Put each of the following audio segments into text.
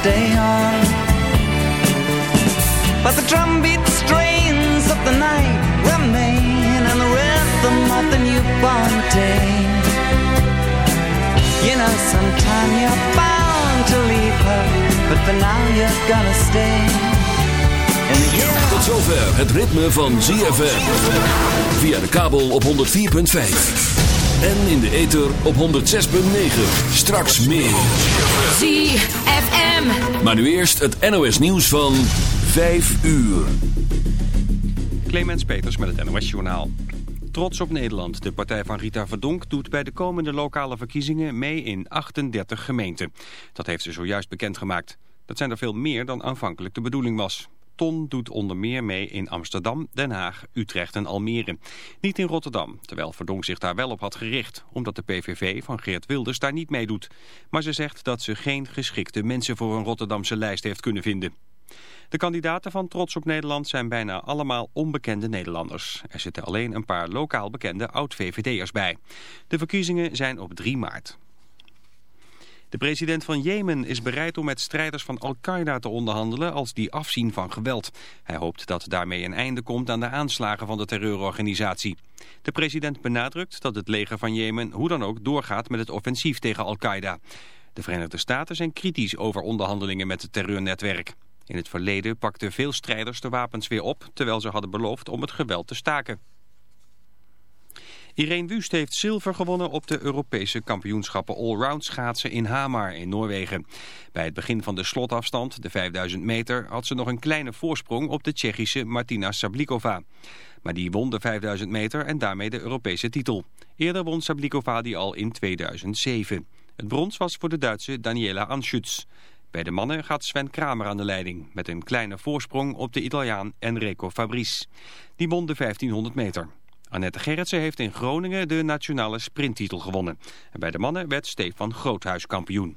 stay on. But the drumbeat strains of the night remain and the rhythm of the newborn day. You know, sometime you're bound to leave her, but for now you're gonna stay. Tot zover het ritme van ZFM. Via de kabel op 104.5. En in de ether op 106.9. Straks meer. ZFM. Maar nu eerst het NOS nieuws van 5 uur. Clemens Peters met het NOS Journaal. Trots op Nederland. De partij van Rita Verdonk doet bij de komende lokale verkiezingen mee in 38 gemeenten. Dat heeft ze zojuist bekendgemaakt. Dat zijn er veel meer dan aanvankelijk de bedoeling was. Ton doet onder meer mee in Amsterdam, Den Haag, Utrecht en Almere. Niet in Rotterdam, terwijl Verdonk zich daar wel op had gericht... omdat de PVV van Geert Wilders daar niet meedoet. Maar ze zegt dat ze geen geschikte mensen voor een Rotterdamse lijst heeft kunnen vinden. De kandidaten van Trots op Nederland zijn bijna allemaal onbekende Nederlanders. Er zitten alleen een paar lokaal bekende oud-VVD'ers bij. De verkiezingen zijn op 3 maart. De president van Jemen is bereid om met strijders van Al-Qaeda te onderhandelen als die afzien van geweld. Hij hoopt dat daarmee een einde komt aan de aanslagen van de terreurorganisatie. De president benadrukt dat het leger van Jemen hoe dan ook doorgaat met het offensief tegen Al-Qaeda. De Verenigde Staten zijn kritisch over onderhandelingen met het terreurnetwerk. In het verleden pakten veel strijders de wapens weer op, terwijl ze hadden beloofd om het geweld te staken. Irene Wust heeft zilver gewonnen op de Europese kampioenschappen allround schaatsen in Hamar in Noorwegen. Bij het begin van de slotafstand, de 5000 meter, had ze nog een kleine voorsprong op de Tsjechische Martina Sablikova. Maar die won de 5000 meter en daarmee de Europese titel. Eerder won Sablikova die al in 2007. Het brons was voor de Duitse Daniela Anschütz. Bij de mannen gaat Sven Kramer aan de leiding... met een kleine voorsprong op de Italiaan Enrico Fabrice. Die won de 1500 meter. Annette Gerritsen heeft in Groningen de nationale sprinttitel gewonnen. En bij de mannen werd Stefan Groothuis kampioen.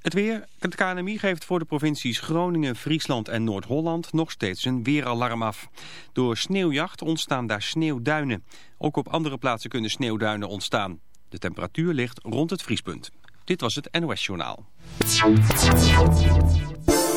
Het weer. Het KNMI geeft voor de provincies Groningen, Friesland en Noord-Holland nog steeds een weeralarm af. Door sneeuwjacht ontstaan daar sneeuwduinen. Ook op andere plaatsen kunnen sneeuwduinen ontstaan. De temperatuur ligt rond het vriespunt. Dit was het NOS Journaal.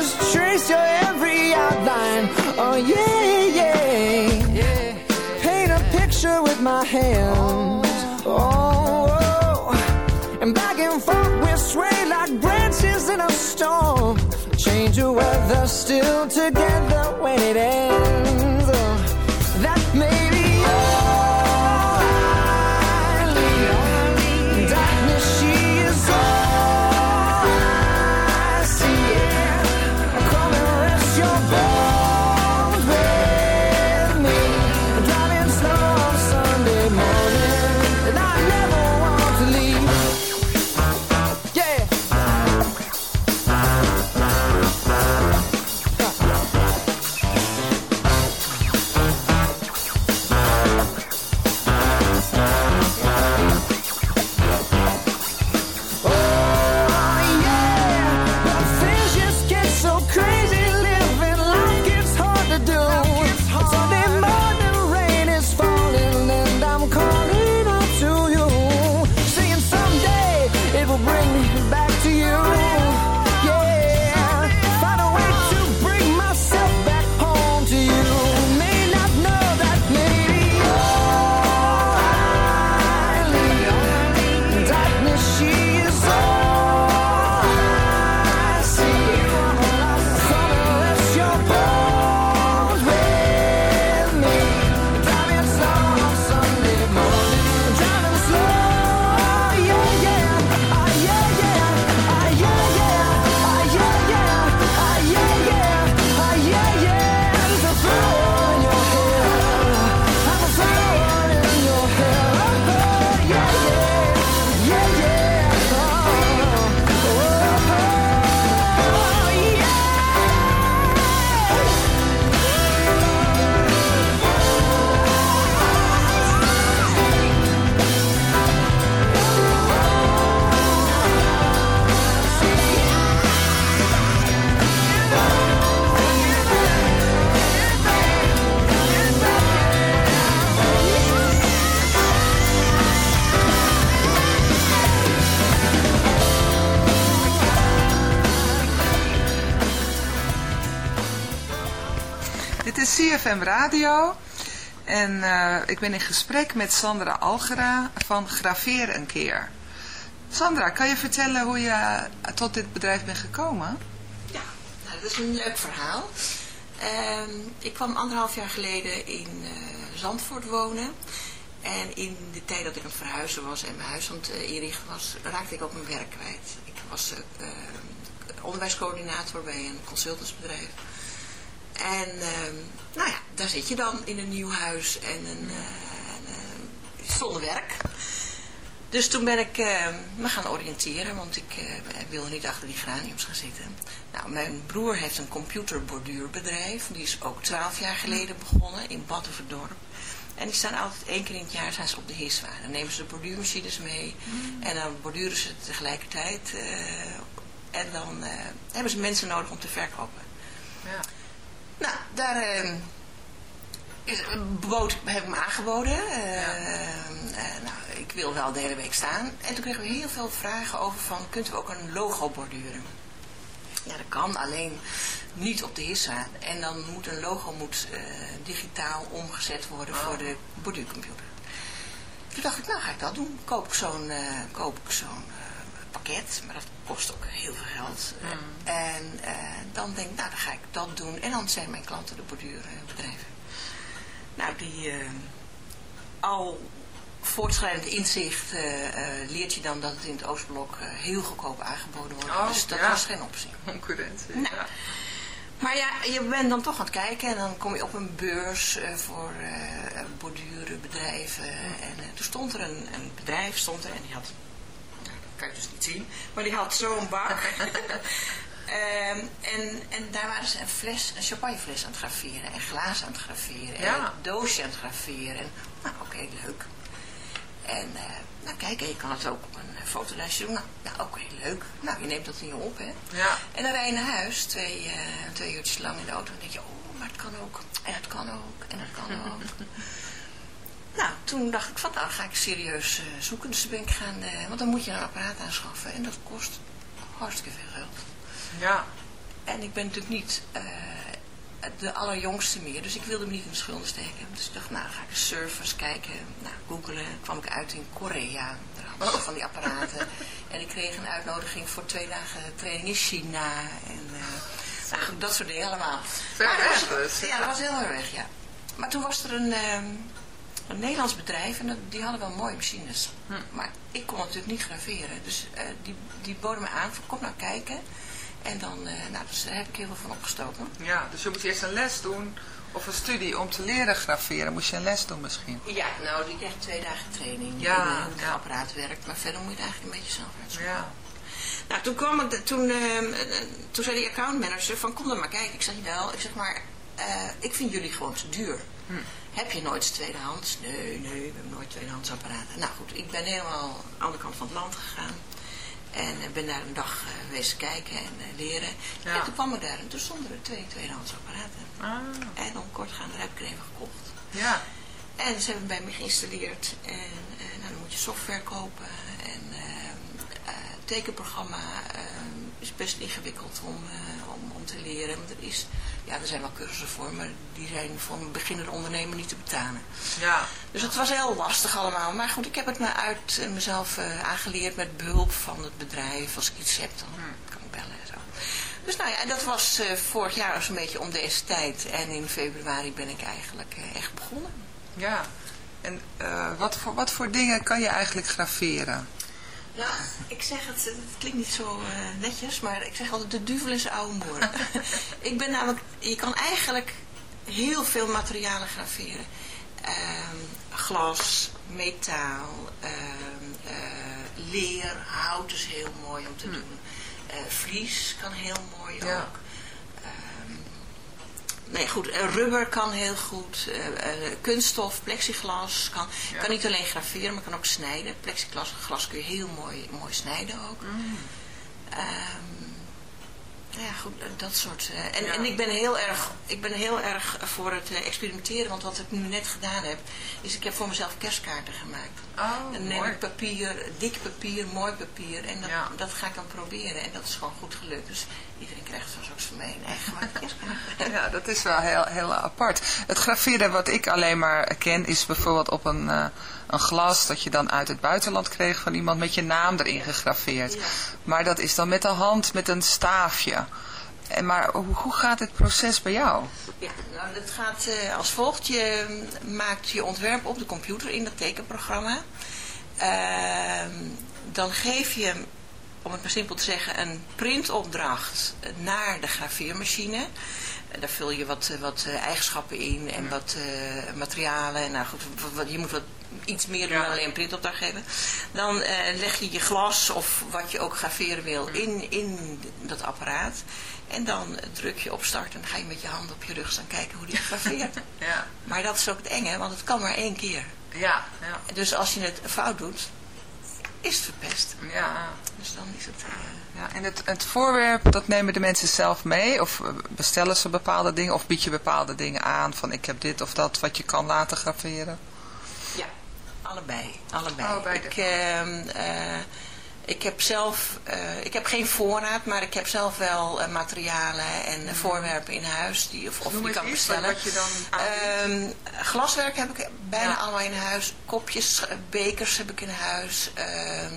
just trace your every outline. Oh yeah, yeah, yeah. Paint a picture with my hands. Oh, oh. and back and forth we sway like branches in a storm. Change of weather, still together when it ends. CFM Radio en eh, ik ben in gesprek met Sandra Algera van Graveer een keer. Sandra, kan je vertellen hoe je tot dit bedrijf bent gekomen? Ja, nou, dat is een leuk verhaal. Ehm, ik kwam anderhalf jaar geleden in eh, Zandvoort wonen. En in de tijd dat ik aan het verhuizen was en mijn huis aan het eh, inrichten was, raakte ik ook mijn werk kwijt. Ik was eh, eh, onderwijscoördinator bij een consultantsbedrijf. En ehm, nou ja, daar zit je dan in een nieuw huis en een, eh, eh, zonder werk. Dus toen ben ik eh, me gaan oriënteren, want ik eh, wilde niet achter die graniums gaan zitten. Nou, mijn broer heeft een computerborduurbedrijf. Die is ook twaalf jaar geleden begonnen in Battenverdorp. En die staan altijd één keer in het jaar zijn ze op de hiswaar. Dan nemen ze de borduurmachines mee en dan borduren ze tegelijkertijd. en dan hebben ze mensen nodig om te verkopen. Ja. Nou, daar eh, is, bood, heb ik me aangeboden. Eh, eh, nou, ik wil wel de hele week staan. En toen kregen we heel veel vragen over van, kunt u ook een logo borduren? Ja, dat kan, alleen niet op de hissa. En dan moet een logo moet, eh, digitaal omgezet worden voor de borduurcomputer. Toen dacht ik, nou ga ik dat doen. Koop ik zo'n eh, koop ik zo'n pakket, maar dat kost ook heel veel geld. En eh, dan denk ik, nou dan ga ik dat doen. En dan zijn mijn klanten de borduurbedrijven. Nou, die eh, al voortschrijdend inzicht eh, leert je dan dat het in het Oostblok heel goedkoop aangeboden wordt. Oh, dus dat ja. was geen optie. Concurrentie. Nou. Ja. Maar ja, je bent dan toch aan het kijken en dan kom je op een beurs voor eh bordurenbedrijven. En eh, toen stond er een, een bedrijf, stond er en die had, kan je dus niet zien, maar die had zo'n bak. Ehm, en, en daar waren ze een fles, een champagnefles aan het graveren en glazen aan het graveren en een doosje aan het graveren. En, nou, oké, leuk. En eh, nou kijk, je kan het ook op een eh, fotolijstje doen. Nou, nou oké, leuk. Nou, je neemt dat in je op, hè. Ja. En dan rij je naar huis, twee, eh, twee uurtjes lang in de auto. En dan denk je, oh, maar het kan ook. En het kan ook. En het kan ook. Nou, toen dacht ik van, nou ga ik serieus eh, zoeken. Dus toen ben ik gaan, eh, want dan moet je een apparaat aanschaffen. En dat kost hartstikke veel geld. Ja. En ik ben natuurlijk niet eh, de allerjongste meer, dus ik wilde me niet in de schulden steken. Dus ik dacht, nou, ga ik eens kijken. Nou, googelen, kwam ik uit in Korea. Daar hadden ze van die apparaten. En ik kreeg een uitnodiging voor twee dagen training in China. En, Nou, goed, dat soort dingen allemaal. Ver er weg dus, Ja, ja. dat was heel erg weg, ja. Maar toen was er een, ehm, een Nederlands bedrijf en dat- die hadden wel mooie machines. Hm. Maar ik kon natuurlijk niet graveren. Dus eh, die, die boden me aan van kom nou kijken. En dan, eh, nou, dus daar heb ik heel veel van opgestoken. Ja, dus je moet eerst een les doen of een studie om te leren graveren. Moest je een les doen misschien? Ja, nou, die krijgt twee dagen training Ja, in eh, hoe het ja. apparaat werkt. Maar verder moet je het eigenlijk een beetje zelf uitzoeken. Ja. Nou, toen kwam ik, toen, ehm, eh, toen zei die accountmanager van kom dan maar kijken. Ik zeg wel, ik zeg maar, ik vind jullie gewoon te duur. Hm. Heb je nooit tweedehands? Nee, nee, we hebben nooit tweedehands apparaten. Nou goed, ik ben helemaal aan de andere kant van het land gegaan. En eh, ben daar een dag eh, wezen kijken en eh, leren. Ja. En toen kwam ik daar en toen stonden er twee tweedehands apparaten. Ah, En om kort gaan, daar heb ik er even gekocht. ja. En ze hebben bij me geïnstalleerd. En eh, nou, dan moet je software kopen. En eh, tekenprogramma ehm, is best ingewikkeld om, eh, om, om te leren. Want er, is, ja, er zijn wel cursussen voor, maar die zijn voor een beginnende ondernemer niet te betalen. Ja. Dus het was heel lastig allemaal. Maar goed, ik heb het me uit eh, mezelf eh, aangeleerd met behulp van het bedrijf. Als ik iets heb, dan kan ik bellen en zo. Dus nou ja, en dat was eh, vorig jaar zo'n beetje om deze tijd. En in februari ben ik eigenlijk echt begonnen. Ja. En wat, voor, wat voor dingen kan je eigenlijk graveren? Nou, ik zeg het, het klinkt niet zo eh, netjes, maar ik zeg altijd de duvel is oude moer. ik ben namelijk, je kan eigenlijk heel veel materialen graveren. Ehm, glas, metaal, ehm, eh, leer, hout is heel mooi om te doen. Eh, vlies kan heel mooi Ja. ook. Nee, goed. eh, Rubber kan heel goed. eh, eh, kunststof, plexiglas kan, Ja. kan niet alleen graveren, maar kan ook snijden. Plexiglas glas kun je heel mooi, mooi snijden ook. Mm. Ehm, nou ja, goed, dat soort. en, Ja. en ik ben heel erg, ik ben heel erg voor het experimenteren, want wat ik nu net gedaan heb, is ik heb voor mezelf kerstkaarten gemaakt. Oh, dan neem ik papier, dik papier, mooi papier, en dat, Ja. dat ga ik dan proberen. En dat is gewoon goed gelukt. Dus iedereen krijgt mij een eigen gemaakte kerstkaart. Ja, dat is wel heel, heel apart. Het graveren wat ik alleen maar ken is bijvoorbeeld op een, eh, een glas dat je dan uit het buitenland kreeg van iemand met je naam erin gegraveerd. Ja. Maar dat is dan met de hand met een staafje. En maar hoe, hoe gaat het proces bij jou? Ja, nou, dat gaat eh, als volgt. Je maakt je ontwerp op de computer in dat tekenprogramma. Ehm, dan geef je, om het maar simpel te zeggen, een printopdracht naar de graveermachine. Daar vul je wat, eh, wat eh, eigenschappen in en wat eh, materialen. En nou goed, wat- wat- je moet wat iets meer Ja. dan alleen een printopdracht geven. Dan eh, leg je je glas of wat je ook graveren wil in, in dat apparaat. En dan druk je op start en ga je met je hand op je rug staan kijken hoe die graveert. Ja, maar dat is ook het enge, want het kan maar één keer. ja, ja. Dus als je het fout doet, is het verpest. ja. Dus dan is het... eh, Ja, en het, het voorwerp, dat nemen de mensen zelf mee? Of eh, bestellen ze bepaalde dingen? Of bied je bepaalde dingen aan? Van ik heb dit of dat wat je kan laten graveren? Ja, allebei. allebei. Allebei ik, eh, ik heb zelf, eh, ik heb geen voorraad, maar ik heb zelf wel eh, materialen en eh, voorwerpen in huis die of, Mhm. Die eens kan iets bestellen. wat je dan. Ehm, glaswerk heb ik bijna Ja. allemaal in huis. Kopjes, bekers heb ik in huis. Ehm,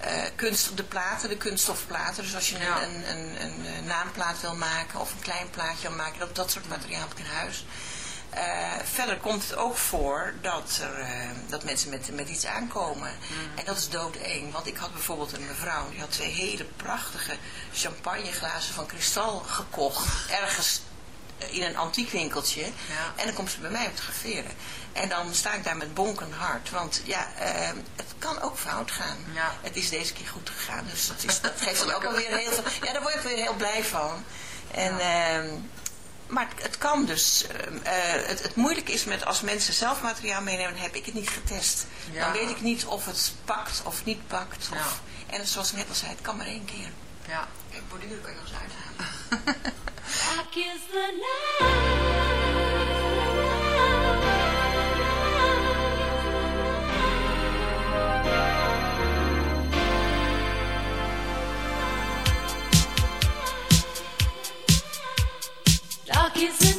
eh, kunst, de platen, de kunststofplaten. Dus als je Ja. een, een, een, een, naamplaat wil maken of een klein plaatje wil maken, dat, dat soort materiaal heb ik in huis. Eh, verder komt het ook voor dat, er, eh, dat mensen met, met iets aankomen. En dat is doodeng. Want ik had bijvoorbeeld een mevrouw, die had twee hele prachtige champagneglazen van kristal gekocht. Ergens in een antiekwinkeltje. En dan komt ze bij mij graveren. En dan sta ik daar met bonkend hart. Want ja, eh, het kan ook fout gaan. Ja. Het is deze keer goed gegaan. Dus dat, is, dat geeft dan ook alweer heel veel... Ja, daar word ik weer heel blij van. En... ehm, maar het, kan dus. ehm, eh, het, het moeilijke is met als mensen zelf materiaal meenemen, heb ik het niet getest. Ja. Dan weet ik niet of het pakt of niet pakt. Of, Ja. En zoals ik net al zei, het kan maar één keer. Ja. Kijk, borduren kan je nog eens uithalen. Is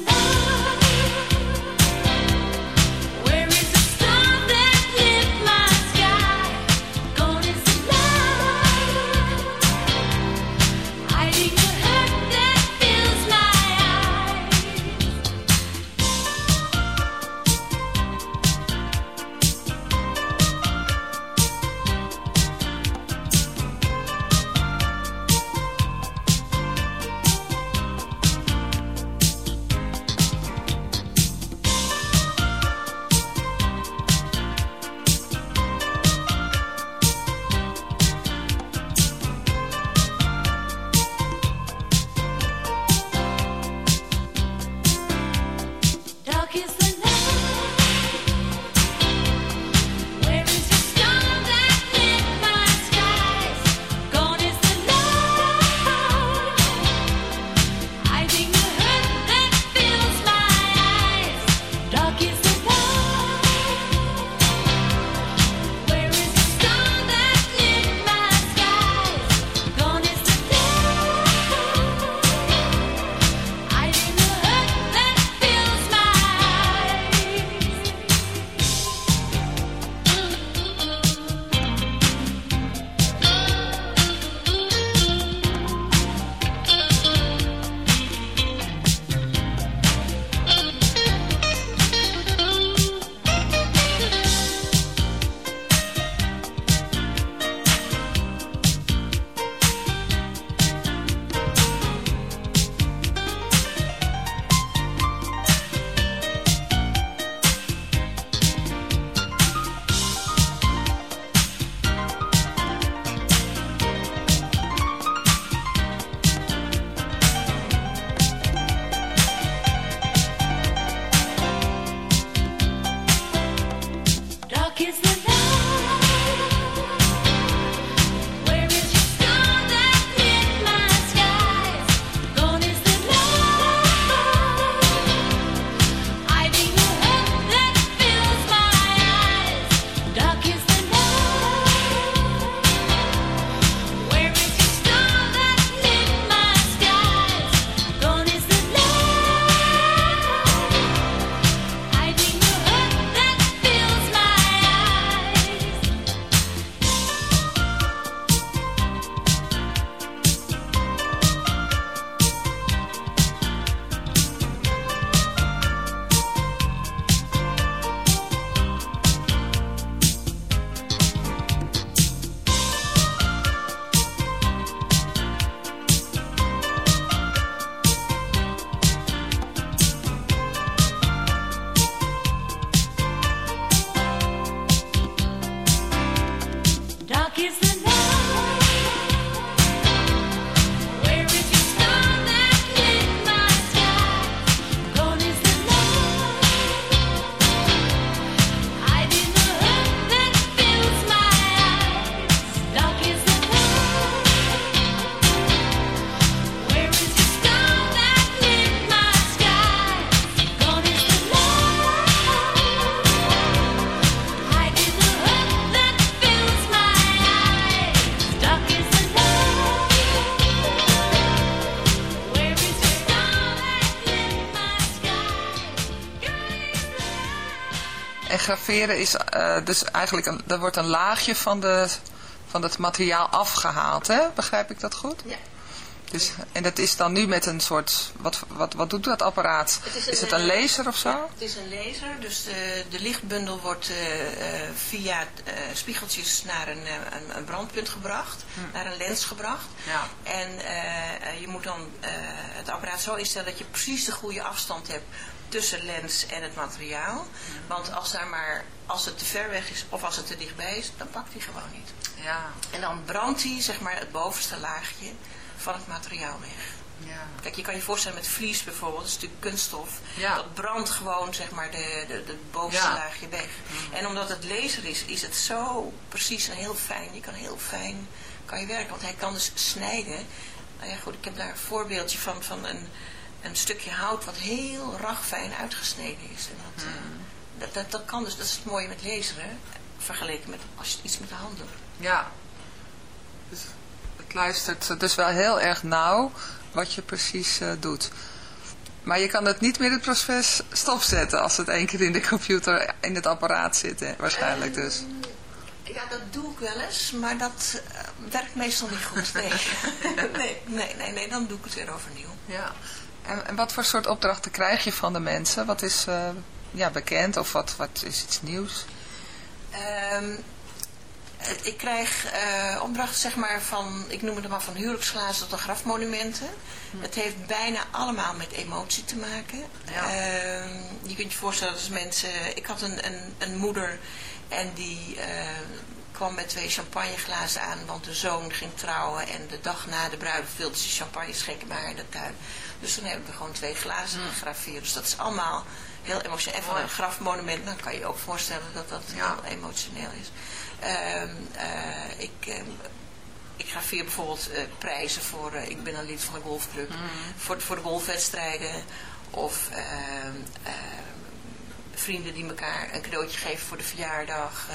is eh, dus eigenlijk, een, er wordt een laagje van, de, van het materiaal afgehaald, hè? Begrijp ik dat goed? Ja. Dus, en dat is dan nu met een soort, wat, wat, wat doet dat apparaat? Het is, het een eh, laser of zo? Ja, het is een laser, dus de, de lichtbundel wordt eh, via spiegeltjes naar een, een, een brandpunt gebracht, naar een lens gebracht. Ja. En je moet dan het apparaat zo instellen dat je precies de goede afstand hebt tussen lens en het materiaal. Want als, daar maar, als het te ver weg is of als het te dichtbij is, dan pakt hij gewoon niet. Ja, En dan brandt hij zeg maar, het bovenste laagje van het materiaal weg. ja. Kijk, je kan je voorstellen met vlies bijvoorbeeld, dat is natuurlijk kunststof. Ja. Dat brandt gewoon, zeg maar, de, de, de bovenste Ja. laagje weg. En omdat het laser is, is het zo precies en heel fijn. Je kan heel fijn kan je werken, want hij kan dus snijden. Nou ja, goed, ik heb daar een voorbeeldje van, van een, een stukje hout wat heel ragfijn uitgesneden is. En dat, eh, dat, dat, dat kan dus, dat is het mooie met laseren, vergeleken met als je iets met de hand doet. Ja. Dus het luistert dus wel heel erg nauw wat je precies eh, doet. Maar je kan het niet meer in het proces stopzetten als het één keer in de computer in het apparaat zit, hè, waarschijnlijk dus. Ja, dat doe ik wel eens, maar dat eh, werkt meestal niet goed. Nee. nee, nee, nee, nee, dan doe ik het weer overnieuw. Ja. En, en wat voor soort opdrachten krijg je van de mensen? Wat is eh, ja, bekend of wat, wat is iets nieuws? Ehm, het- ik krijg eh, opdrachten zeg maar van, ik noem het maar van huwelijksglazen tot grafmonumenten. Het heeft bijna allemaal met emotie te maken. Ja. Ehm, je kunt je voorstellen als mensen, ik had een, een, een moeder en die eh, kwam met twee champagneglazen aan, want de zoon ging trouwen en de dag na de bruiloft wilde ze champagne schenken bij haar in de tuin. Dus toen hebben we gewoon twee glazen gegraveerd. Dus dat is allemaal heel emotioneel. En van een grafmonument, dan kan je je ook voorstellen dat dat Ja. heel emotioneel is. Ehm, eh, ik, ehm, ik graveer bijvoorbeeld eh, prijzen voor, eh, ik ben een lid van de golfclub, voor, voor de golfwedstrijden. Of ehm, vrienden die elkaar een cadeautje geven voor de verjaardag.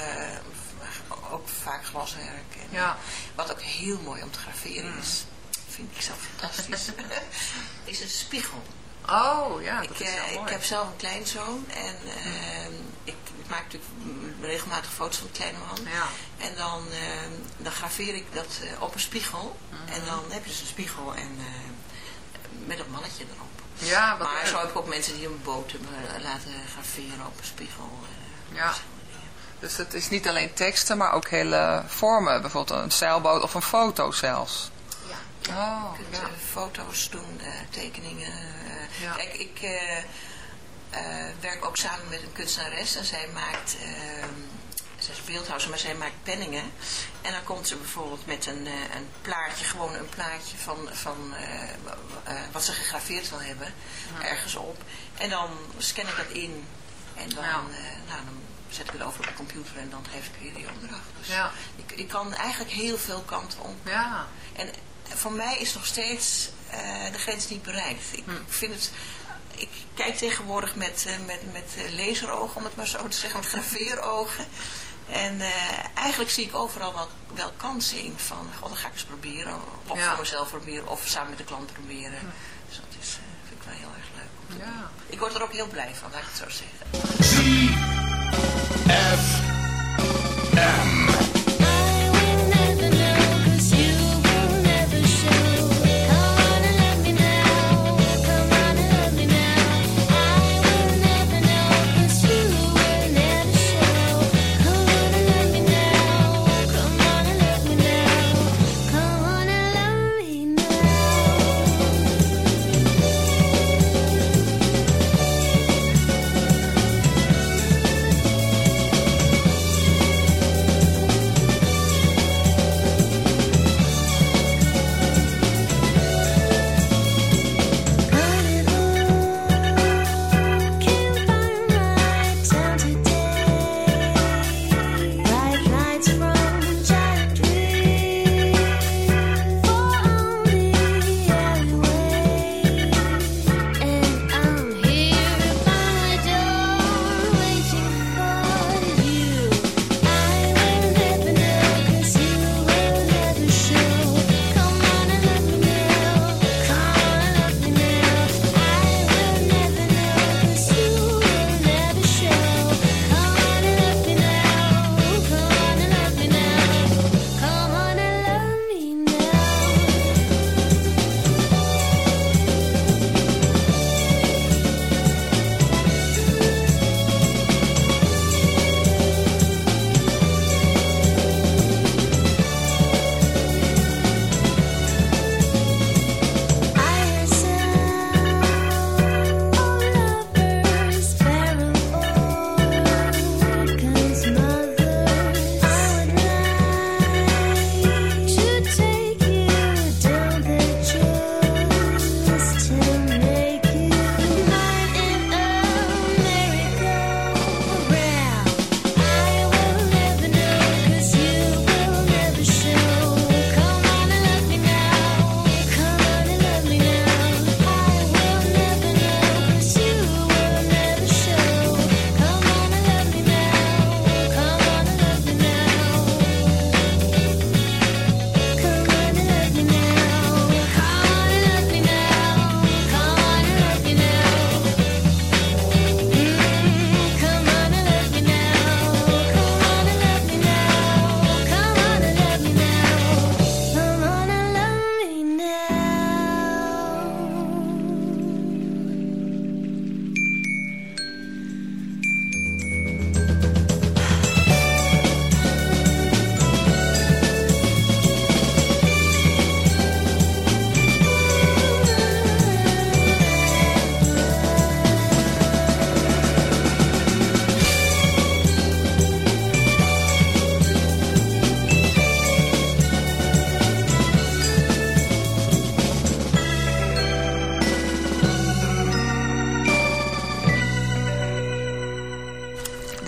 Eh, ook vaak glaswerk. En, Ja. Wat ook heel mooi om te graveren is, vind ik zelf fantastisch, is een spiegel. Oh, ja, dat Ik, is eh, heel ik mooi. heb zelf een kleinzoon en ehm, ik maak natuurlijk regelmatig foto's van de kleine man. Ja. En dan, ehm, dan graveer ik dat eh, op een spiegel. Mhm. En dan heb je dus een spiegel en eh, met een mannetje erop. Ja, wat maar leuk. zo heb ik ook mensen die een boot hebben eh, laten graveren op een spiegel. eh, Ja. Dus het is niet alleen teksten, maar ook hele vormen. Bijvoorbeeld een zeilboot of een foto zelfs. Ja. Oh, Je kunt ja. eh, foto's doen, eh, tekeningen. eh. Ja. Kijk, ik eh, werk ook samen met een kunstenares en zij maakt, zij is beeldhouwer, maar zij maakt penningen. En dan komt ze bijvoorbeeld met een, een plaatje, gewoon een plaatje van, van wat ze gegraveerd wil hebben, ergens op. En dan scan ik dat in en dan, Ja. eh, nou, dan zet ik het over op de computer en dan geef ik weer die opdracht. Dus Ja. ik, ik kan eigenlijk heel veel kanten op. Ja, En voor mij is nog steeds eh, de grens niet bereikt. Ik Hm. vind het... Ik kijk tegenwoordig met, eh, met, met eh, laserogen, om het maar zo te zeggen, met graveerogen. En eh, eigenlijk zie ik overal wel, wel kansen in van, god, dan ga ik eens proberen. Of Ja. voor mezelf proberen, of samen met de klant proberen. Dus dat is, eh, vind ik wel heel erg leuk om te Ja. doen. Ik word er ook heel blij van, laat ik het zo zeggen. F.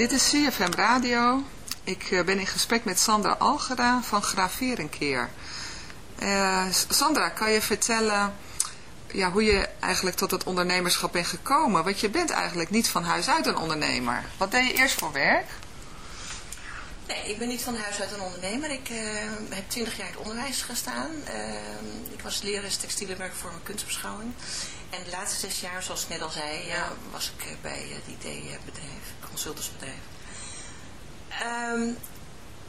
dit is CFM Radio. Ik eh, ben in gesprek met Sandra Algera van Graveer een keer. Eh, Sandra, kan je vertellen ja, hoe je eigenlijk tot het ondernemerschap bent gekomen? Want je bent eigenlijk niet van huis uit een ondernemer. Wat deed je eerst voor werk? Nee, ik ben niet van huis uit een ondernemer. Ik eh, heb twintig jaar in het onderwijs gestaan. Ik was lerares textiele werk voor mijn kunstbeschouwing. En de laatste zes jaar, zoals ik net al zei, ja, was ik bij het IT-bedrijf, consultantsbedrijf. Ehm,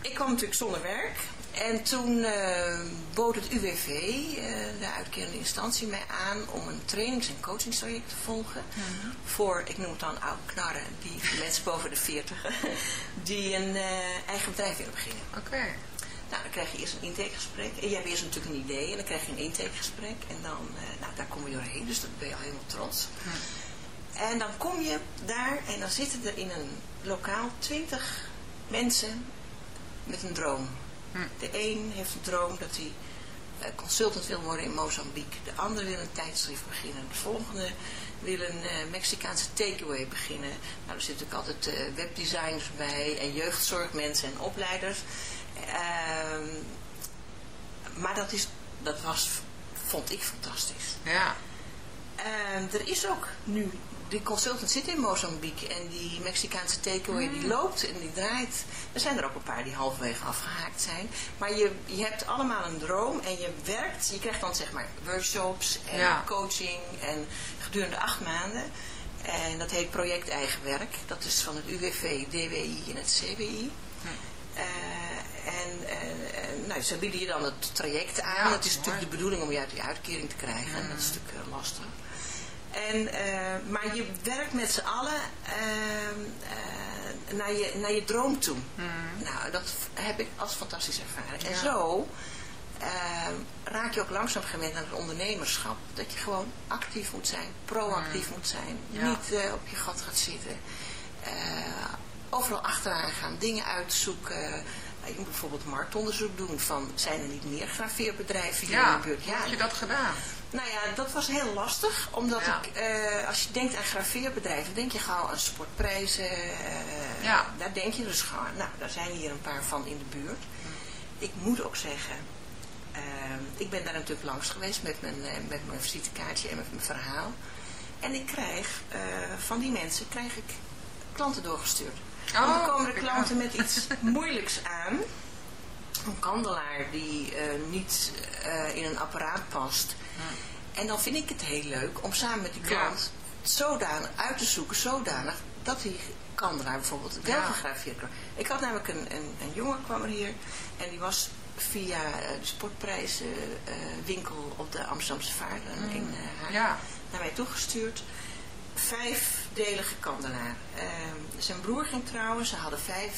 ik kwam natuurlijk zonder werk. En toen eh, bood het UWV, eh, de uitkerende instantie, mij aan om een trainings- en coachingstraject te volgen. Voor, ik noem het dan oude knarren, die mensen boven de 40, die een eh, eigen bedrijf willen beginnen. Oké. Nou, dan krijg je eerst een intakegesprek. En jij hebt eerst natuurlijk een idee en dan krijg je een intakegesprek. En dan, eh, nou, daar kom je doorheen, dus dan ben je al helemaal trots. En dan kom je daar en dan zitten er in een lokaal twintig mensen met een droom. De een heeft een droom dat hij eh, consultant wil worden in Mozambique. De ander wil een tijdschrift beginnen. De volgende wil een eh, Mexicaanse takeaway beginnen. Nou, er zitten ook altijd eh, webdesigners bij en jeugdzorgmensen en opleiders. Ehm, maar dat, is, dat was, vond ik fantastisch. Ja. Ehm, er is ook nu, die consultant zit in Mozambique en die Mexicaanse takeaway die loopt en die draait. Er zijn er ook een paar die halverwege afgehaakt zijn. Maar je, je hebt allemaal een droom en je werkt, je krijgt dan zeg maar workshops en Ja. coaching en gedurende acht maanden. En dat heet project eigen werk. Dat is van het UWV, DWI en het CWI. Eh, en eh, eh, nou, ze bieden je dan het traject aan. Ja, het is natuurlijk de bedoeling om je uit die uitkering te krijgen. En dat is natuurlijk eh, lastig. En, eh, maar je werkt met z'n allen ehm, eh, naar, je, naar je droom toe. Nou, dat heb ik als fantastisch ervaren. En Ja. zo ehm, raak je ook langzaam gewend aan het ondernemerschap. Dat je gewoon actief moet zijn, proactief moet zijn. Ja. Niet eh, op je gat gaat zitten. Overal achteraan gaan, dingen uitzoeken. Je moet bijvoorbeeld marktonderzoek doen van zijn er niet meer graveerbedrijven hier Ja, in de buurt. hoe heb je dat gedaan? Nou ja, dat was heel lastig, omdat Ja. ik, eh, als je denkt aan graveerbedrijven, denk je gauw aan sportprijzen. eh, Ja. Daar denk je dus gauw aan. Nou, daar zijn hier een paar van in de buurt. Ik moet ook zeggen, eh, ik ben daar natuurlijk langs geweest met mijn, eh, met mijn visitekaartje en met mijn verhaal. En ik krijg van die mensen krijg ik klanten doorgestuurd. Oh, dan komen kijk klanten met iets moeilijks aan. Een kandelaar die niet in een apparaat past. En dan vind ik het heel leuk om samen met die Ja. klant zodanig uit te zoeken, zodanig dat die kandelaar bijvoorbeeld wel Ja. gegraveerd. Ik had namelijk een, een, een jongen kwam er hier en die was via eh, de sportprijzenwinkel op de Amsterdamse Vaart eh, in eh, Haag Ja. naar mij toegestuurd. Vijfdelige kandelaar. Ehm, zijn broer ging trouwen, ze hadden vijf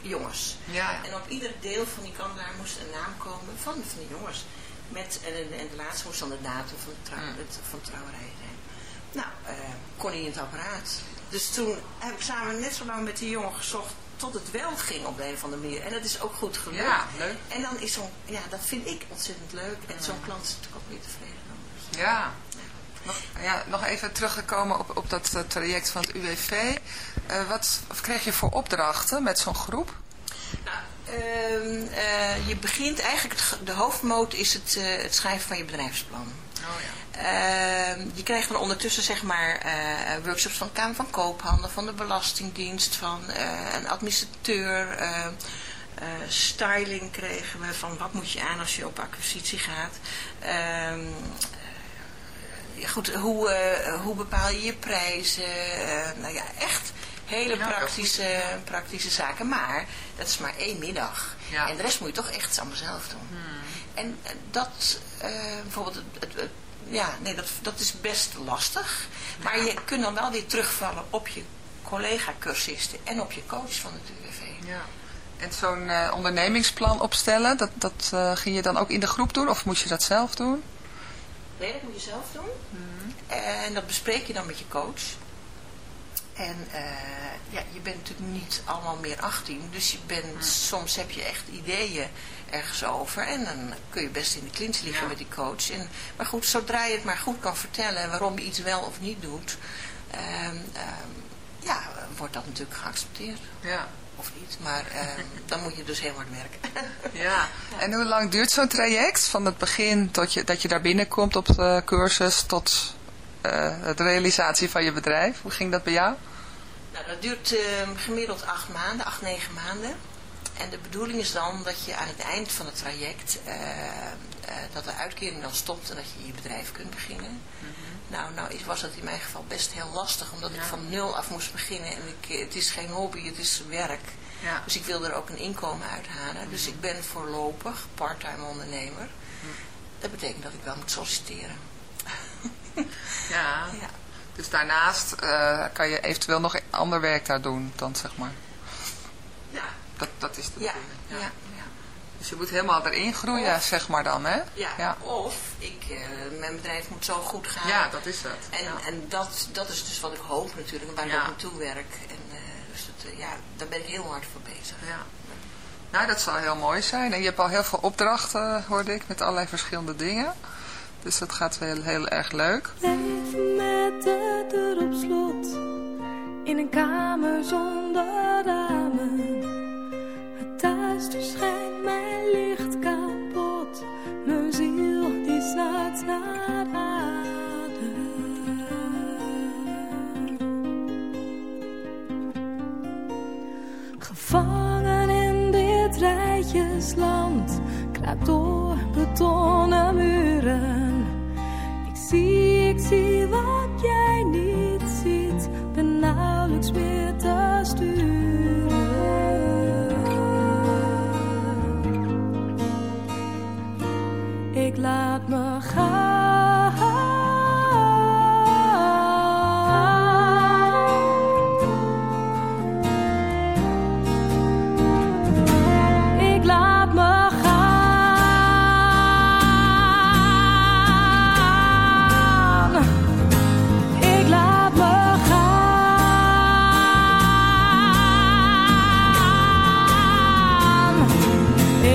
jongens. Ja, ja. En op ieder deel van die kandelaar moest een naam komen van, van die jongens. Met, en, en de laatste moest dan de datum van de, trouw, het, van trouwerij zijn. Nou, eh, kon hij in het apparaat. Dus toen heb ik samen net zo lang met die jongen gezocht tot het wel ging op de een of andere manier. En dat is ook goed gelukt. Ja, leuk. En dan is zo'n, ja, dat vind ik ontzettend leuk. En zo'n klant is natuurlijk ook weer tevreden. dan. Dus, Ja. Nog, ja, nog even teruggekomen op, op dat eh, traject van het UWV. Eh, wat kreeg je voor opdrachten met zo'n groep? Nou, eh, je begint eigenlijk, de hoofdmoot is het, eh, het schrijven van je bedrijfsplan. Oh ja. Ehm, je krijgt dan ondertussen zeg maar eh, workshops van de Kamer van Koophandel, van de Belastingdienst, van eh, een administrateur. eh, eh, styling kregen we van wat moet je aan als je op acquisitie gaat. Ehm, goed, hoe, eh, hoe bepaal je je prijzen? Eh, nou ja, echt hele praktische, praktische zaken. Maar dat is maar één middag. Ja. Hmm. En de rest moet je toch echt allemaal zelf doen. En eh, dat, eh, bijvoorbeeld, het, het- het- ja, nee, dat, dat is best lastig. Maar je kunt dan wel weer terugvallen op je collega-cursisten en op je coach van het UWV. ja. En zo'n eh, ondernemingsplan opstellen, dat, dat ging je dan ook in de groep doen of moest je dat zelf doen? Nee, dat moet je zelf doen. En dat bespreek je dan met je coach. En eh, ja, je bent natuurlijk niet allemaal meer 18. Dus je bent, soms heb je echt ideeën ergens over. En dan kun je best in de klint liggen Ja. met die coach. En, maar goed, zodra je het maar goed kan vertellen waarom je iets wel of niet doet. ehm, ehm, ja, wordt dat natuurlijk geaccepteerd. Ja. Of niet, maar ehm, dan moet je dus heel hard werken. Ja. En hoe lang duurt zo'n traject? Van het begin tot je, dat je daar binnenkomt op de cursus tot eh, de realisatie van je bedrijf. Hoe ging dat bij jou? Nou, dat duurt ehm, gemiddeld acht maanden, acht, negen maanden. En de bedoeling is dan dat je aan het eind van het traject, eh, eh, dat de uitkering dan stopt en dat je je bedrijf kunt beginnen. Nou, nou is, was dat in mijn geval best heel lastig, omdat ik van nul af moest beginnen. En ik, eh, het is geen hobby, het is werk. Ja. Dus ik wil er ook een inkomen uithalen. Dus ik ben voorlopig parttime ondernemer. Dat betekent dat ik wel moet solliciteren. Ja. Ja. Dus daarnaast eh, kan je eventueel nog ander werk daar doen dan zeg maar. Ja. Dat, dat is de Ja. Ja. Ja. ja. Dus je moet helemaal erin groeien, Of- zeg maar dan, hè? Ja, of ik, eh, mijn bedrijf moet zo goed gaan. Ja, dat is het. En, en dat, dat is dus wat ik hoop natuurlijk, en waar ik ook naartoe werk. En, eh, dus dat, ja, daar ben ik heel hard voor bezig. Ja. Nou, dat zal heel mooi zijn. En je hebt al heel veel opdrachten, hoorde ik, met allerlei verschillende dingen. Dus dat gaat wel heel erg leuk. Leven met de deur op slot. In een kamer zonder ramen. Het duister schijnt mijn licht kapot. Mijn ziel die snaakt naar adem. Gevangen in dit rijtjesland. Kruip door betonnen muren. Zie, ik zie wat jij niet ziet. Ben nauwelijks meer te sturen. Ik laat me gaan.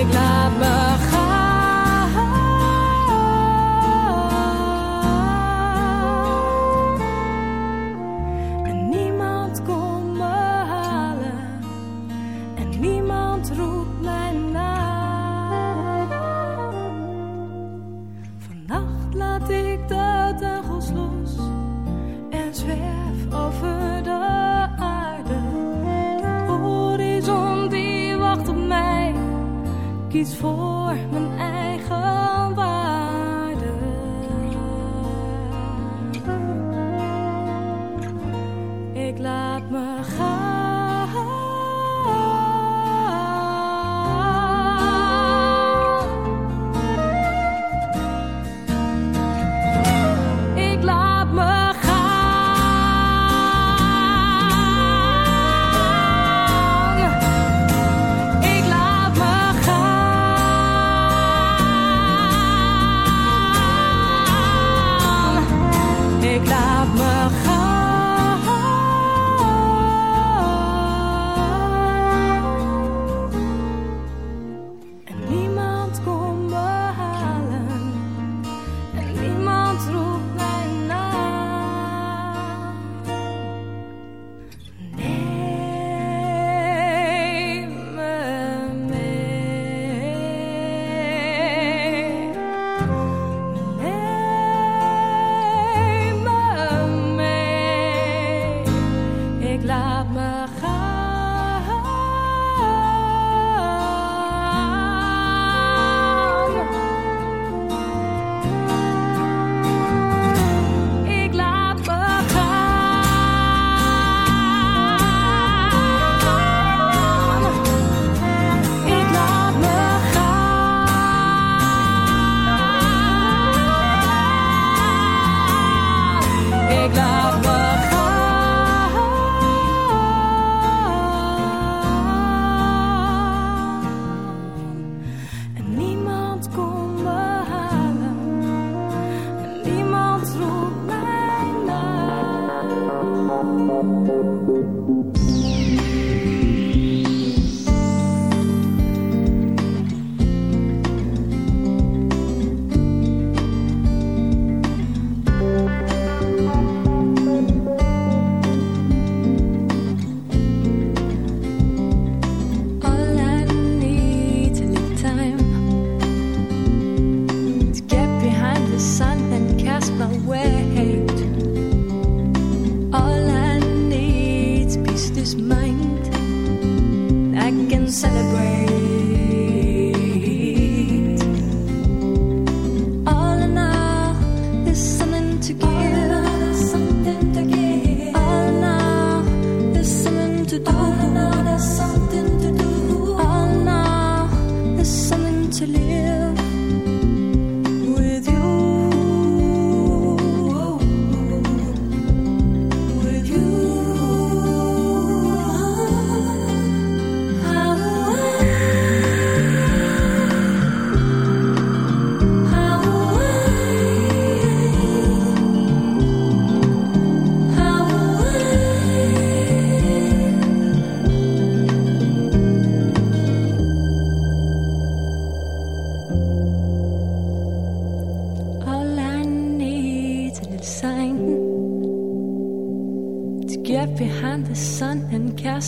Ik laat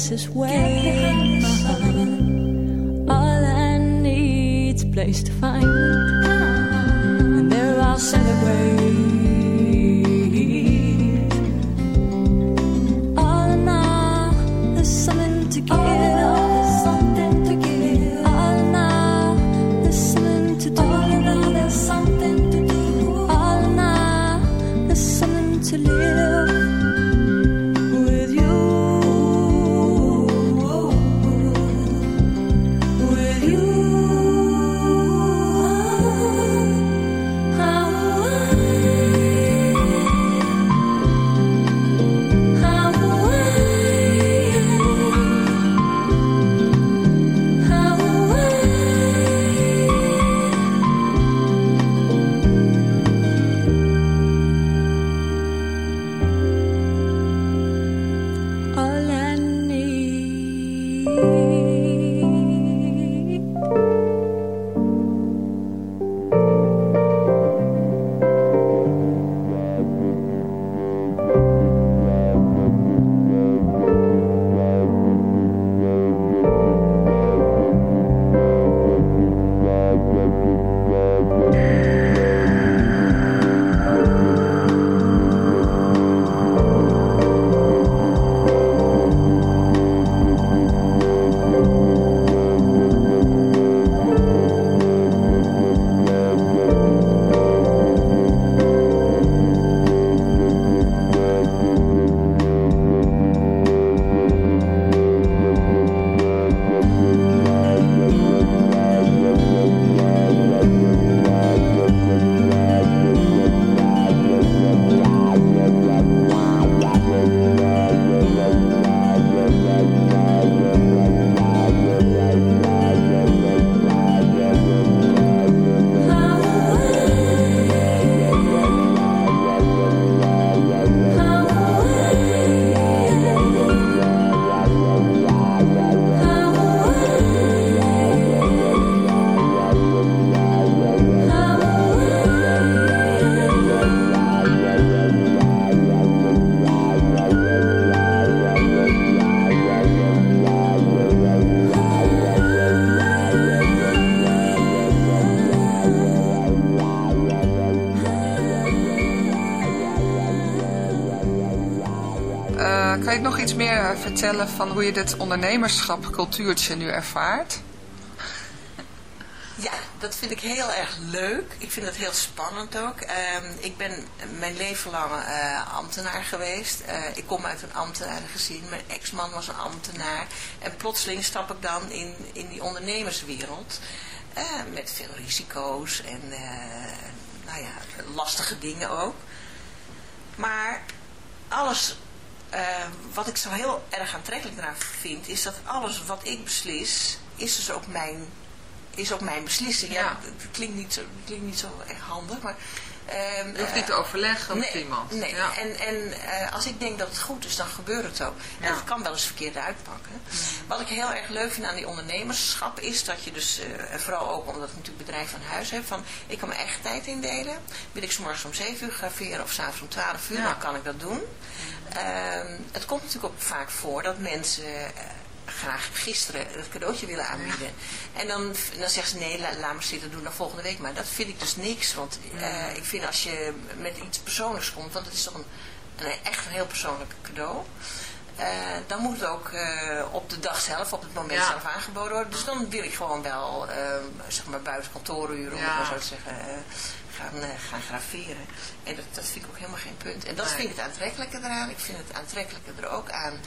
places waiting. All I need's place to find. Iets meer eh, vertellen van hoe je dit ondernemerschap cultuurtje nu ervaart? Ja, dat vind ik heel erg leuk. Ik vind het heel spannend ook. Ehm, ik ben mijn leven lang eh, ambtenaar geweest. Eh, ik kom uit een ambtenarengezin. Mijn ex-man was een ambtenaar. En plotseling stap ik dan in, in die ondernemerswereld. met veel risico's en nou ja, lastige dingen ook. Maar alles wat ik zo heel erg aantrekkelijk eraan vind, is dat alles wat ik beslis, is dus ook mijn, is ook mijn beslissing. Ja. Ja. het klinkt niet zo, het klinkt niet zo echt handig, maar... ehm, Je hoeft niet te eh, overleggen met iemand. Nee, Ja. en, en eh, als ik denk dat het goed is, dan gebeurt het ook. En Ja. het kan wel eens verkeerd uitpakken. Wat ik heel erg leuk vind aan die ondernemerschap is dat je dus, eh, en vooral ook omdat ik natuurlijk bedrijf van huis heb, van ik kan mijn eigen tijd indelen. Wil ik 's morgens om 7 uur graveren of s'avonds om 12 uur, Ja. dan kan ik dat doen. Ehm, het komt natuurlijk ook vaak voor dat mensen graag gisteren het cadeautje willen aanbieden. En dan, dan zeggen ze nee, la- laat maar zitten, doe dan volgende week maar. Dat vind ik dus niks, want eh, ik vind als je met iets persoonlijks komt, want het is toch een, een echt een heel persoonlijk cadeau. eh, dan moet het ook eh, op de dag zelf, op het moment Ja. zelf aangeboden worden. Dus dan wil ik gewoon wel, zeg maar buiten kantooruren, om Ja. het maar zo te zeggen, gaan, gaan graveren. En dat, dat vind ik ook helemaal geen punt. En dat Nee. vind ik het aantrekkelijke eraan. Ik vind het aantrekkelijke er ook aan.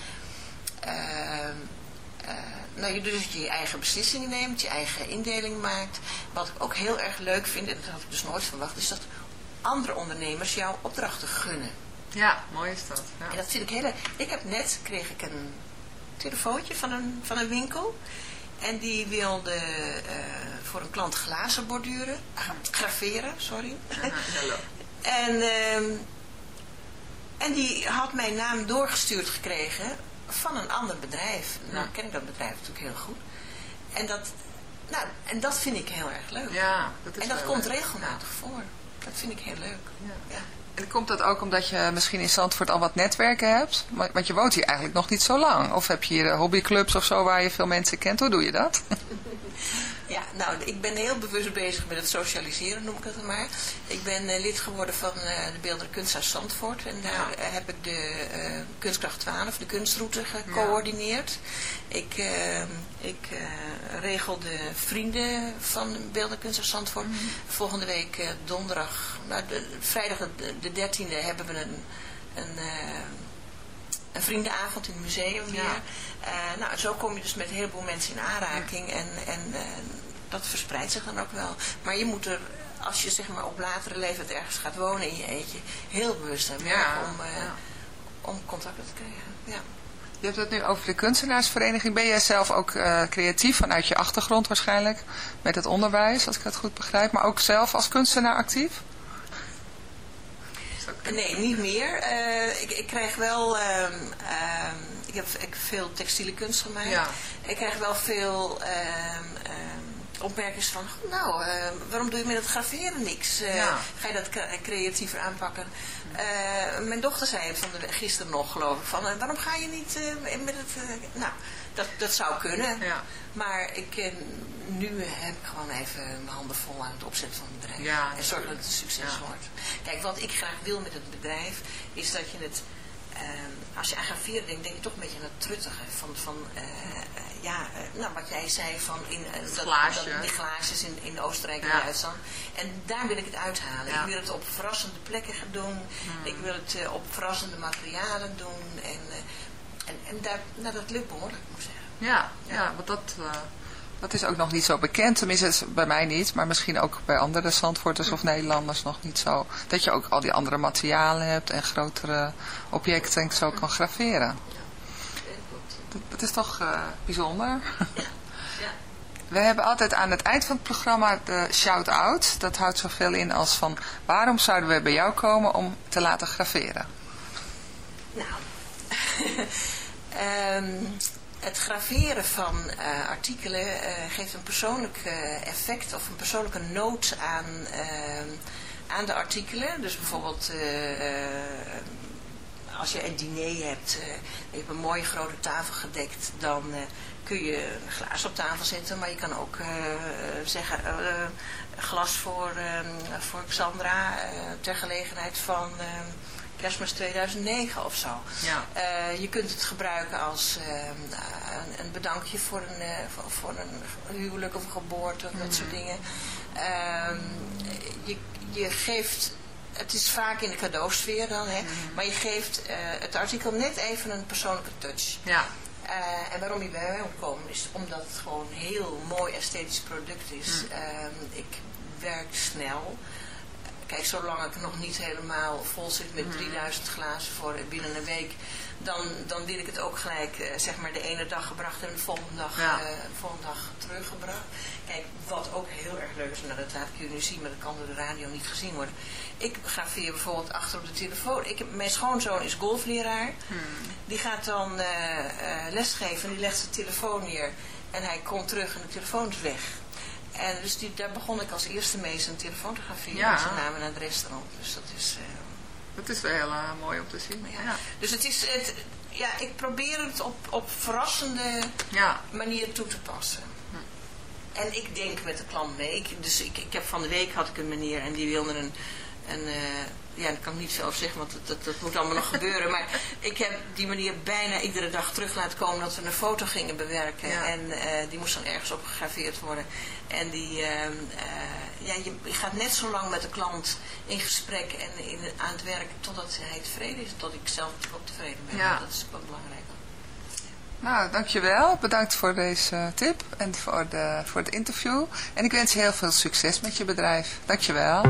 Eh, nou, je dus je eigen beslissingen neemt, je eigen indeling maakt. wat ik ook heel erg leuk vind, en dat had ik dus nooit verwacht, is dat andere ondernemers jouw opdrachten gunnen. Ja, mooi is dat. En Ja. dat vind ik heel. Ik heb net, kreeg ik een telefoontje van een, van een winkel. En die wilde eh, voor een klant glazen borduren. Ah, graveren, sorry. En, ehm, en die had mijn naam doorgestuurd gekregen van een ander bedrijf. Nou ken ik dat bedrijf natuurlijk heel goed. En dat, nou, en dat vind ik heel erg leuk. Ja, dat is en dat komt leuk. regelmatig voor. Dat vind ik heel leuk. Ja. Ja. En komt dat ook omdat je misschien in Zandvoort al wat netwerken hebt? Want want je woont hier eigenlijk nog niet zo lang. Of heb je hier eh, hobbyclubs of zo waar je veel mensen kent? Hoe doe je dat? Ja, nou, ik ben heel bewust bezig met het socialiseren, noem ik het maar. Ik ben eh, lid geworden van eh, de Beeldende Kunsthuis Zandvoort. En daar heb ik de eh, Kunstkracht 12, de kunstroute, gecoördineerd. Ik, eh, ik regel de vrienden van de Beeldende Kunsthuis Zandvoort. Volgende week donderdag, nou, de, vrijdag de, de 13e hebben we een... een een vriendenavond in het museum weer. Ja. Eh, nou, zo kom je dus met een heleboel mensen in aanraking en, en eh, dat verspreidt zich dan ook wel. Maar je moet er, als je zeg maar op latere leeftijd ergens gaat wonen in je eentje, heel bewust zijn Ja, om, eh, ja. om contacten te krijgen. Ja. Je hebt het nu over de kunstenaarsvereniging. Ben jij zelf ook creatief vanuit je achtergrond waarschijnlijk? Met het onderwijs, als ik het goed begrijp. Maar ook zelf als kunstenaar actief? Nee, niet meer. Eh, ik, ik krijg wel, ehm, ehm, ik, heb, ik veel textiele kunst gemaakt. Ja. Ik krijg wel veel ehm, opmerkingen van, nou, ehm, waarom doe je met het graveren niks? Eh, Ja. Ga je dat cre- creatiever aanpakken? Eh, mijn dochter zei het van de, gisteren nog, geloof ik, van, eh, waarom ga je niet eh, met het... eh, nou, dat, dat zou kunnen. Ja. Maar ik, eh, nu heb ik gewoon even mijn handen vol aan het opzetten van het bedrijf. Ja, en zorgen dat het een succes Ja. wordt. Kijk, wat ik graag wil met het bedrijf, is dat je het, ehm, als je aan graveren denkt, denk je toch een beetje aan het truttige. Van, van eh, eh, ja, eh, nou wat jij zei van in, eh, dat, die glaasjes in, in Oostenrijk en Ja. Duitsland. En daar wil ik het uithalen. Ja. Ik wil het op verrassende plekken gaan doen. Ik wil het eh, op verrassende materialen doen. En, eh, en, en daar, nou, dat lukt behoorlijk, moet ik zeggen. Ja, ja want dat, eh, dat is ook nog niet zo bekend. Tenminste, bij mij niet. Maar misschien ook bij andere Zandvoorters of Nederlanders nog niet zo. Dat je ook al die andere materialen hebt en grotere objecten en zo kan graveren. Dat, dat is toch eh, bijzonder. Ja. We hebben altijd aan het eind van het programma de shout-out. Dat houdt zoveel in als van waarom zouden we bij jou komen om te laten graveren? Nou, ehm, het graveren van eh, artikelen eh, geeft een persoonlijk eh, effect of een persoonlijke noot aan, ehm, aan de artikelen. Dus bijvoorbeeld eh, eh, als je een diner hebt, je hebt een mooie grote tafel gedekt, dan kun je een glaas op tafel zetten, maar je kan ook zeggen glas voor, ehm, voor Xandra ter gelegenheid van ehm, kerstmis 2009 of zo. Ja. Eh, je kunt het gebruiken als ehm, een, een bedankje voor een, eh, voor, voor een huwelijk of een geboorte of dat soort dingen. Ehm, je, je geeft, het is vaak in de cadeausfeer dan, hè, maar je geeft eh, het artikel net even een persoonlijke touch. Ja, en waarom je bij mij opkomen is omdat het gewoon een heel mooi esthetisch product is. Ehm, ik werk snel. Kijk, zolang ik nog niet helemaal vol zit met 3000 glazen voor binnen een week, dan, dan wil ik het ook gelijk, eh, zeg maar, de ene dag gebracht en de volgende dag, Ja. eh, de volgende dag teruggebracht. Kijk, wat ook heel erg leuk is, nou dat laat ik jullie nu zien, maar dat kan door de radio niet gezien worden. Ik graveer bijvoorbeeld achter op de telefoon. Ik heb, mijn schoonzoon is golfleraar. Die gaat dan eh, lesgeven en die legt zijn telefoon neer. En hij komt terug en de telefoon is weg. En dus die, daar begon ik als eerste mee zijn telefoon te graveren. Ja. Ja. Zijn naam en adres erop. Dus dat is... eh, dat is wel heel eh, mooi om te zien. ja. Ja. Dus het is... Het, ja, ik probeer het op, op verrassende Ja. manier toe te passen. En ik denk met de klant mee. Ik, dus ik, ik heb van de week had ik een meneer en die wilde een... een eh, ja, dat kan ik niet zelf zeggen, want dat, dat, moet allemaal nog gebeuren. Maar ik heb die manier bijna iedere dag terug laten komen dat we een foto gingen bewerken. En eh, die moest dan ergens opgegraveerd worden. En die, ehm, eh, ja, je, je, gaat net zo lang met de klant in gesprek en in, aan het werk totdat hij tevreden is. totdat ik zelf ook tevreden ben. Dat is ook belangrijk. Nou, dankjewel. Bedankt voor deze tip en voor, de, voor het interview. En ik wens je heel veel succes met je bedrijf. Dankjewel.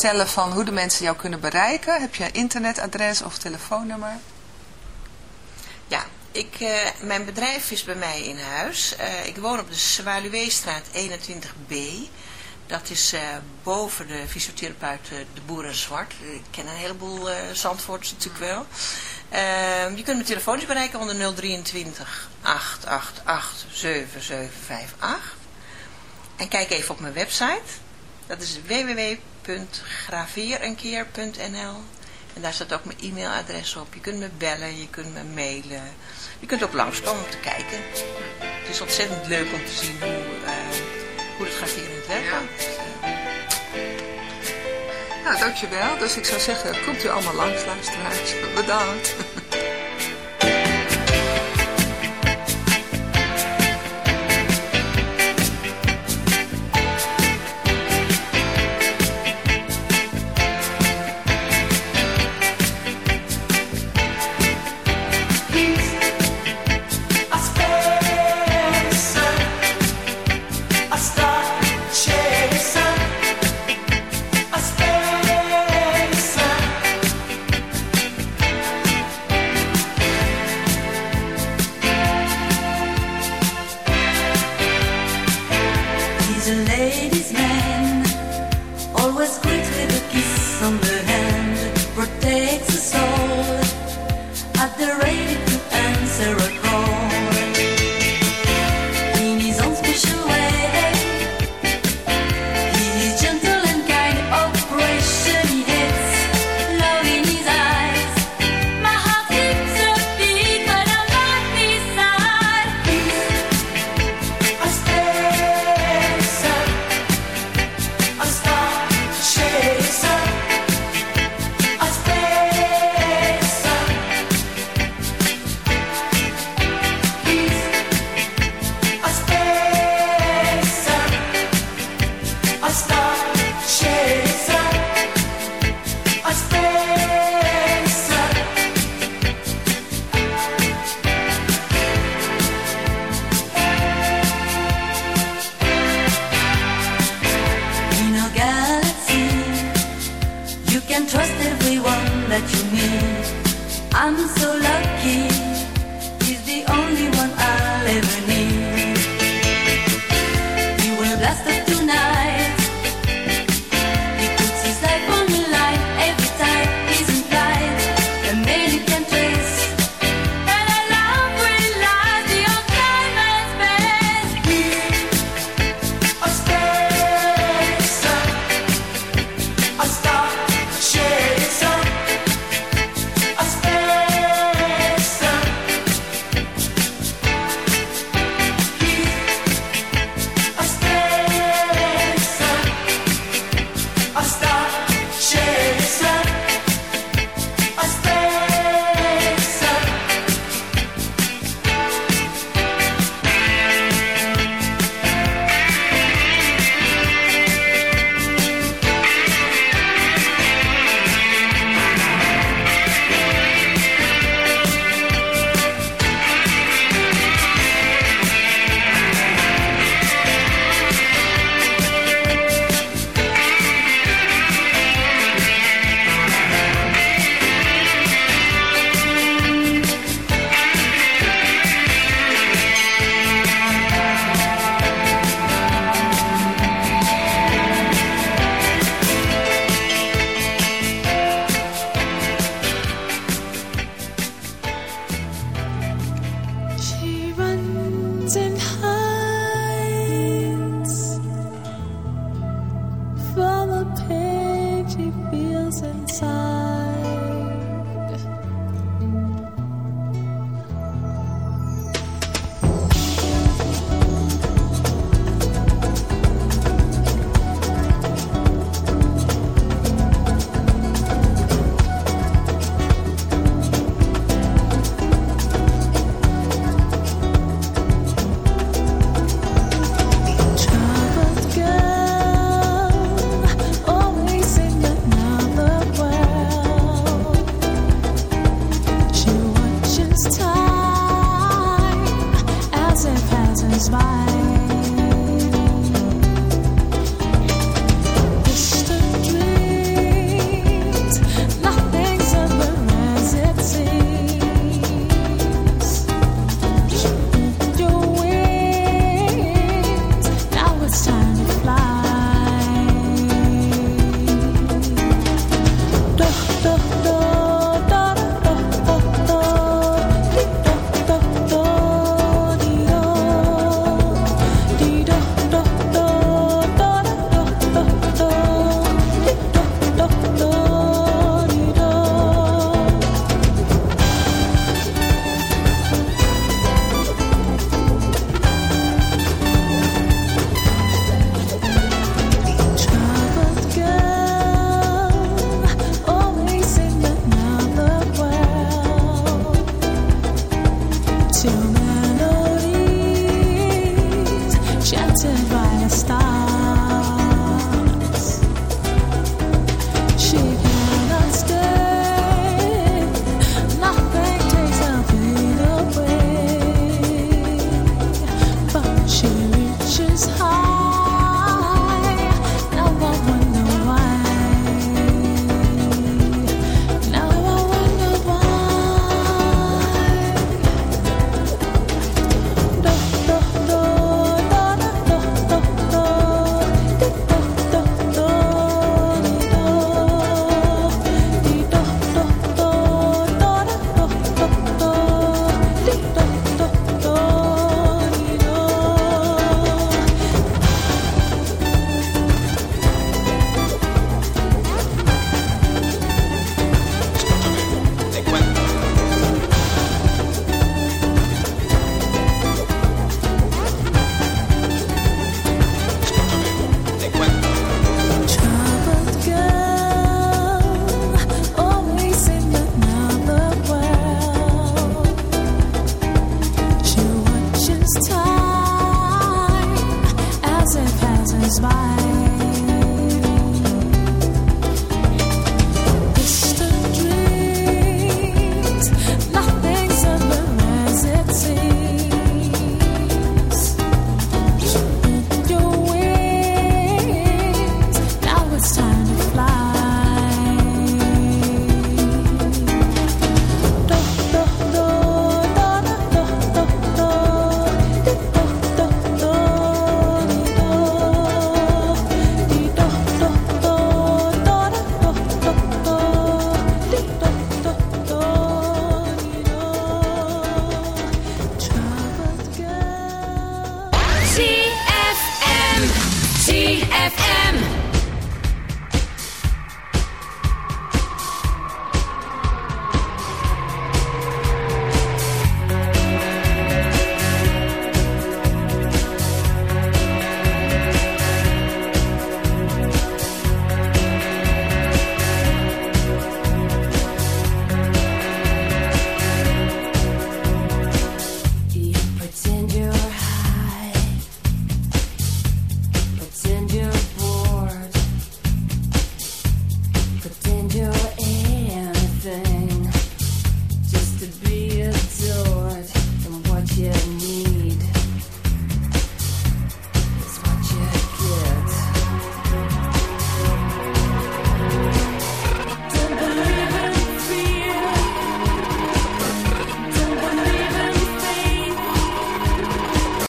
vertellen van hoe de mensen jou kunnen bereiken? Heb je een internetadres of telefoonnummer? Ja, ik, eh, mijn bedrijf is bij mij in huis. Eh, ik woon op de Zwaluweestraat 21B. Dat is eh, boven de fysiotherapeut De Boeren Zwart. Ik ken een heleboel Zandvoorts natuurlijk wel. Ehm, je kunt me telefonisch bereiken onder 023 888 7758. En kijk even op mijn website. Dat is www www.gravierenkeer.nl En daar staat ook mijn e-mailadres op. Je kunt me bellen, je kunt me mailen. Je kunt ook langskomen om te kijken. Het is ontzettend leuk om te zien hoe, eh, hoe het graveren in het werk gaat. Eh, nou, dankjewel. Dus ik zou zeggen, komt u allemaal langs, luisteraars. Bedankt. ladies.